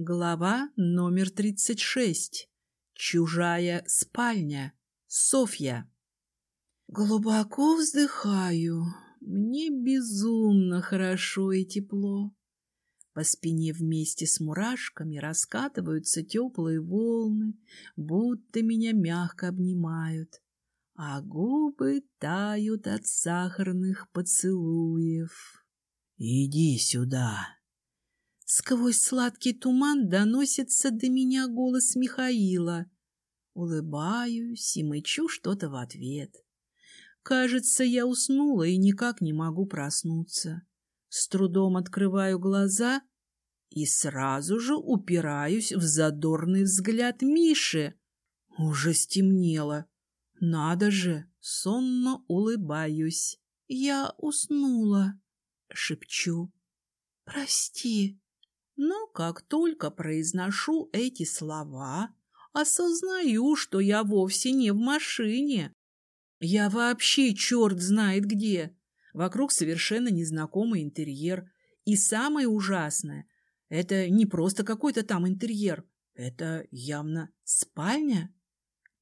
Глава номер 36. Чужая спальня. Софья. Глубоко вздыхаю. Мне безумно хорошо и тепло. По спине вместе с мурашками раскатываются теплые волны, будто меня мягко обнимают, а губы тают от сахарных поцелуев. «Иди сюда!» Сквозь сладкий туман доносится до меня голос Михаила. Улыбаюсь и мычу что-то в ответ. Кажется, я уснула и никак не могу проснуться. С трудом открываю глаза и сразу же упираюсь в задорный взгляд Миши. Уже стемнело. Надо же, сонно улыбаюсь. Я уснула, шепчу. Прости. Но как только произношу эти слова, осознаю, что я вовсе не в машине. Я вообще черт знает где. Вокруг совершенно незнакомый интерьер. И самое ужасное — это не просто какой-то там интерьер. Это явно спальня.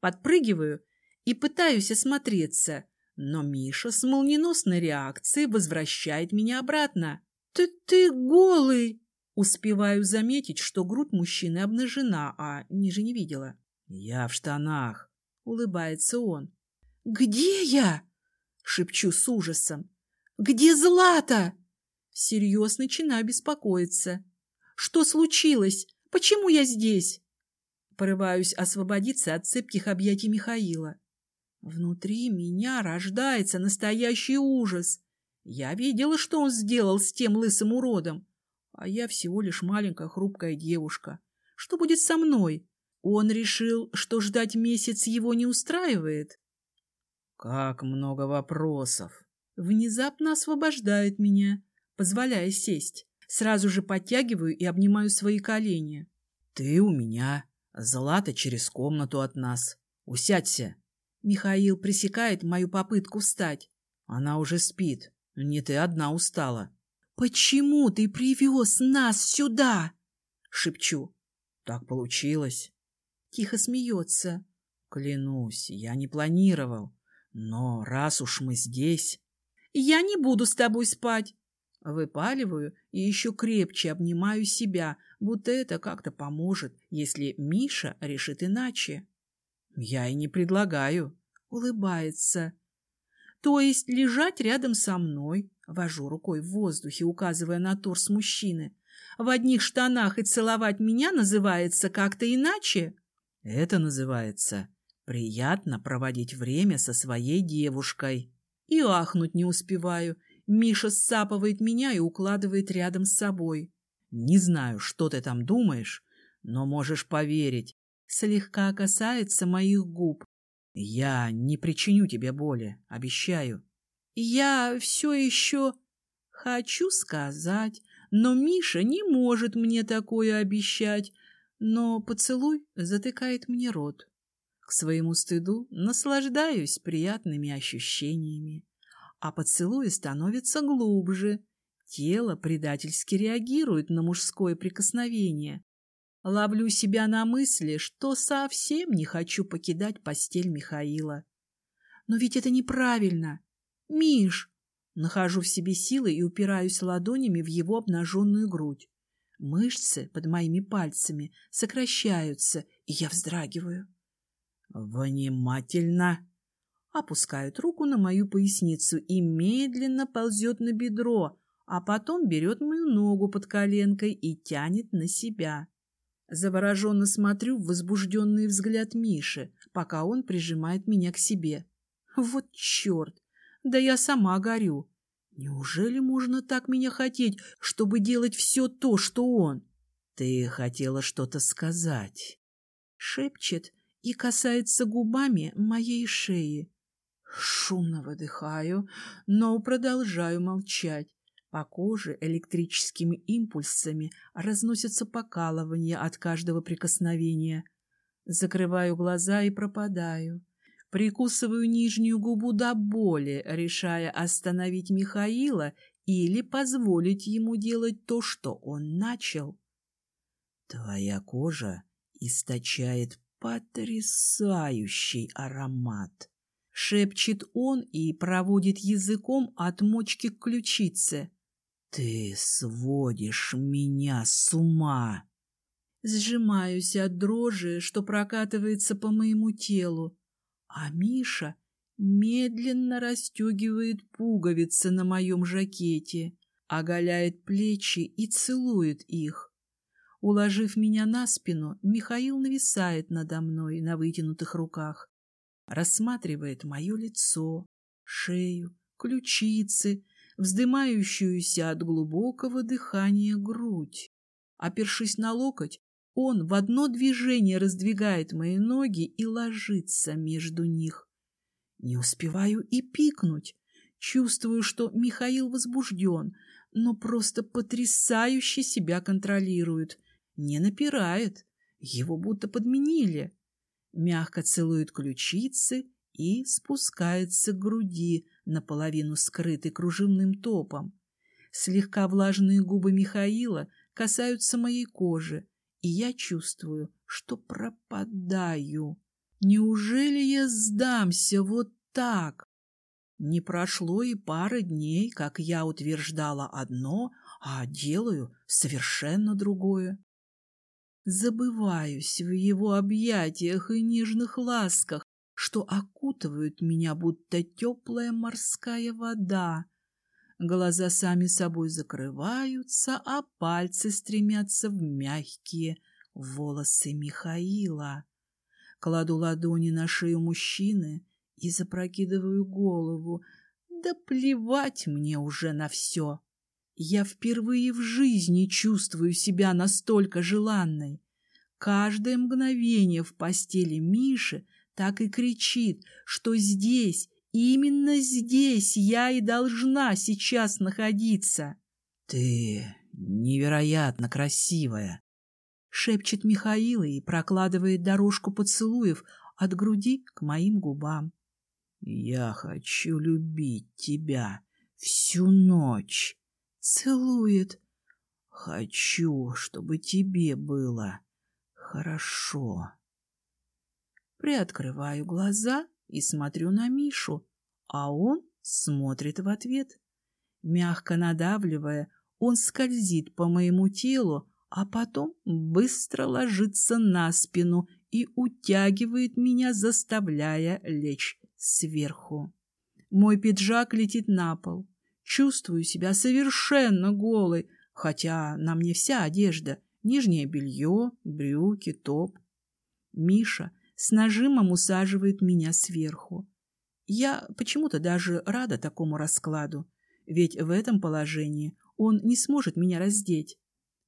Подпрыгиваю и пытаюсь осмотреться, но Миша с молниеносной реакцией возвращает меня обратно. «Ты, ты голый!» Успеваю заметить, что грудь мужчины обнажена, а ниже не видела. «Я в штанах», — улыбается он. «Где я?» — шепчу с ужасом. «Где Злата?» Всерьез начинаю беспокоиться. «Что случилось? Почему я здесь?» Порываюсь освободиться от цепких объятий Михаила. Внутри меня рождается настоящий ужас. Я видела, что он сделал с тем лысым уродом. А я всего лишь маленькая хрупкая девушка. Что будет со мной? Он решил, что ждать месяц его не устраивает? Как много вопросов. Внезапно освобождает меня, позволяя сесть. Сразу же подтягиваю и обнимаю свои колени. Ты у меня, Злата через комнату от нас. Усядься. Михаил пресекает мою попытку встать. Она уже спит. Не ты одна устала. «Почему ты привез нас сюда?» — шепчу. «Так получилось». Тихо смеется. «Клянусь, я не планировал. Но раз уж мы здесь...» «Я не буду с тобой спать!» Выпаливаю и еще крепче обнимаю себя, будто это как-то поможет, если Миша решит иначе. «Я и не предлагаю», — улыбается. «То есть лежать рядом со мной, Вожу рукой в воздухе, указывая на торс мужчины. В одних штанах и целовать меня называется как-то иначе? Это называется приятно проводить время со своей девушкой. И ахнуть не успеваю. Миша сцапывает меня и укладывает рядом с собой. Не знаю, что ты там думаешь, но можешь поверить. Слегка касается моих губ. Я не причиню тебе боли, обещаю. Я все еще хочу сказать, но Миша не может мне такое обещать, но поцелуй затыкает мне рот. К своему стыду наслаждаюсь приятными ощущениями, а поцелуй становится глубже. Тело предательски реагирует на мужское прикосновение. Ловлю себя на мысли, что совсем не хочу покидать постель Михаила. Но ведь это неправильно. «Миш!» Нахожу в себе силы и упираюсь ладонями в его обнаженную грудь. Мышцы под моими пальцами сокращаются, и я вздрагиваю. «Внимательно!» Опускает руку на мою поясницу и медленно ползет на бедро, а потом берет мою ногу под коленкой и тянет на себя. Завороженно смотрю в возбужденный взгляд Миши, пока он прижимает меня к себе. Вот черт! Да я сама горю. Неужели можно так меня хотеть, чтобы делать все то, что он? Ты хотела что-то сказать. Шепчет и касается губами моей шеи. Шумно выдыхаю, но продолжаю молчать. По коже электрическими импульсами разносятся покалывания от каждого прикосновения. Закрываю глаза и пропадаю. Прикусываю нижнюю губу до боли, решая остановить Михаила или позволить ему делать то, что он начал. Твоя кожа источает потрясающий аромат. Шепчет он и проводит языком от мочки к ключице. Ты сводишь меня с ума. Сжимаюсь от дрожи, что прокатывается по моему телу, а Миша медленно расстегивает пуговицы на моем жакете, оголяет плечи и целует их. Уложив меня на спину, Михаил нависает надо мной на вытянутых руках, рассматривает мое лицо, шею, ключицы, вздымающуюся от глубокого дыхания грудь. Опершись на локоть, он в одно движение раздвигает мои ноги и ложится между них. Не успеваю и пикнуть. Чувствую, что Михаил возбужден, но просто потрясающе себя контролирует. Не напирает. Его будто подменили мягко целует ключицы и спускается к груди, наполовину скрытой кружевным топом. Слегка влажные губы Михаила касаются моей кожи, и я чувствую, что пропадаю. Неужели я сдамся вот так? Не прошло и пары дней, как я утверждала одно, а делаю совершенно другое забываюсь в его объятиях и нежных ласках, что окутывают меня, будто теплая морская вода. Глаза сами собой закрываются, а пальцы стремятся в мягкие волосы Михаила. Кладу ладони на шею мужчины и запрокидываю голову. Да плевать мне уже на все. Я впервые в жизни чувствую себя настолько желанной. Каждое мгновение в постели Миши так и кричит, что здесь, именно здесь я и должна сейчас находиться. — Ты невероятно красивая, — шепчет Михаил и прокладывает дорожку поцелуев от груди к моим губам. — Я хочу любить тебя всю ночь целует. Хочу, чтобы тебе было хорошо. Приоткрываю глаза и смотрю на Мишу, а он смотрит в ответ. Мягко надавливая, он скользит по моему телу, а потом быстро ложится на спину и утягивает меня, заставляя лечь сверху. Мой пиджак летит на пол. Чувствую себя совершенно голой, хотя на мне вся одежда, нижнее белье, брюки, топ. Миша с нажимом усаживает меня сверху. Я почему-то даже рада такому раскладу, ведь в этом положении он не сможет меня раздеть.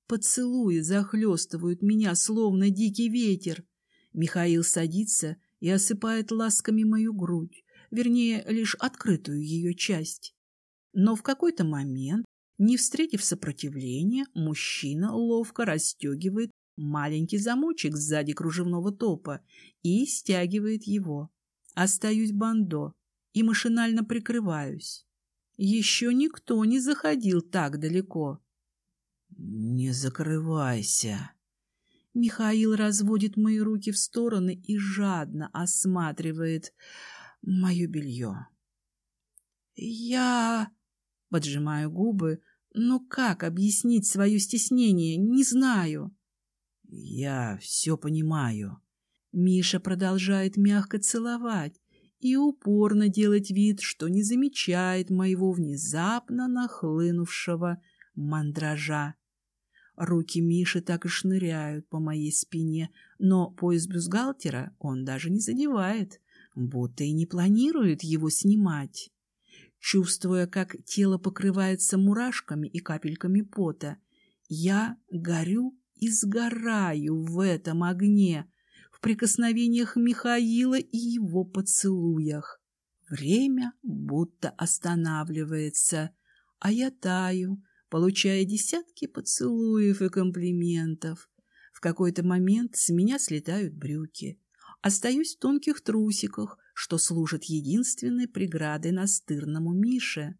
Поцелуи захлестывают меня, словно дикий ветер. Михаил садится и осыпает ласками мою грудь, вернее, лишь открытую ее часть. Но в какой-то момент, не встретив сопротивления, мужчина ловко расстегивает маленький замочек сзади кружевного топа и стягивает его. Остаюсь бандо и машинально прикрываюсь. Еще никто не заходил так далеко. «Не закрывайся!» Михаил разводит мои руки в стороны и жадно осматривает мое белье. «Я...» Поджимаю губы. Но как объяснить свое стеснение, не знаю. Я все понимаю. Миша продолжает мягко целовать и упорно делать вид, что не замечает моего внезапно нахлынувшего мандража. Руки Миши так и шныряют по моей спине, но пояс бюстгальтера он даже не задевает, будто и не планирует его снимать. Чувствуя, как тело покрывается мурашками и капельками пота, я горю и сгораю в этом огне, в прикосновениях Михаила и его поцелуях. Время будто останавливается, а я таю, получая десятки поцелуев и комплиментов. В какой-то момент с меня слетают брюки. Остаюсь в тонких трусиках, что служит единственной преградой настырному Мише.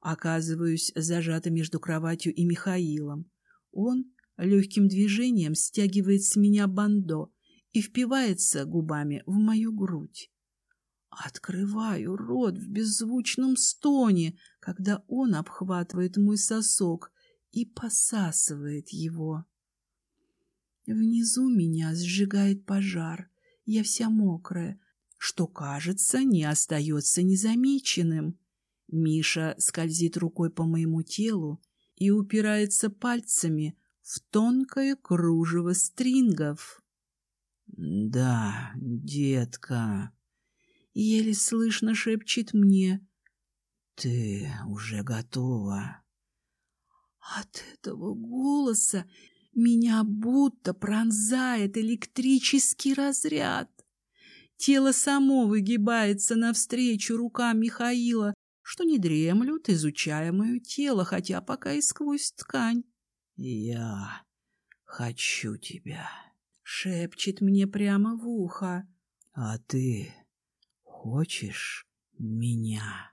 Оказываюсь зажата между кроватью и Михаилом. Он легким движением стягивает с меня бандо и впивается губами в мою грудь. Открываю рот в беззвучном стоне, когда он обхватывает мой сосок и посасывает его. Внизу меня сжигает пожар. Я вся мокрая, что, кажется, не остается незамеченным. Миша скользит рукой по моему телу и упирается пальцами в тонкое кружево стрингов. «Да, детка», — еле слышно шепчет мне. «Ты уже готова». От этого голоса меня будто пронзает электрический разряд. Тело само выгибается навстречу рукам Михаила, что не дремлют, изучая мое тело, хотя пока и сквозь ткань. «Я хочу тебя», — шепчет мне прямо в ухо. «А ты хочешь меня?»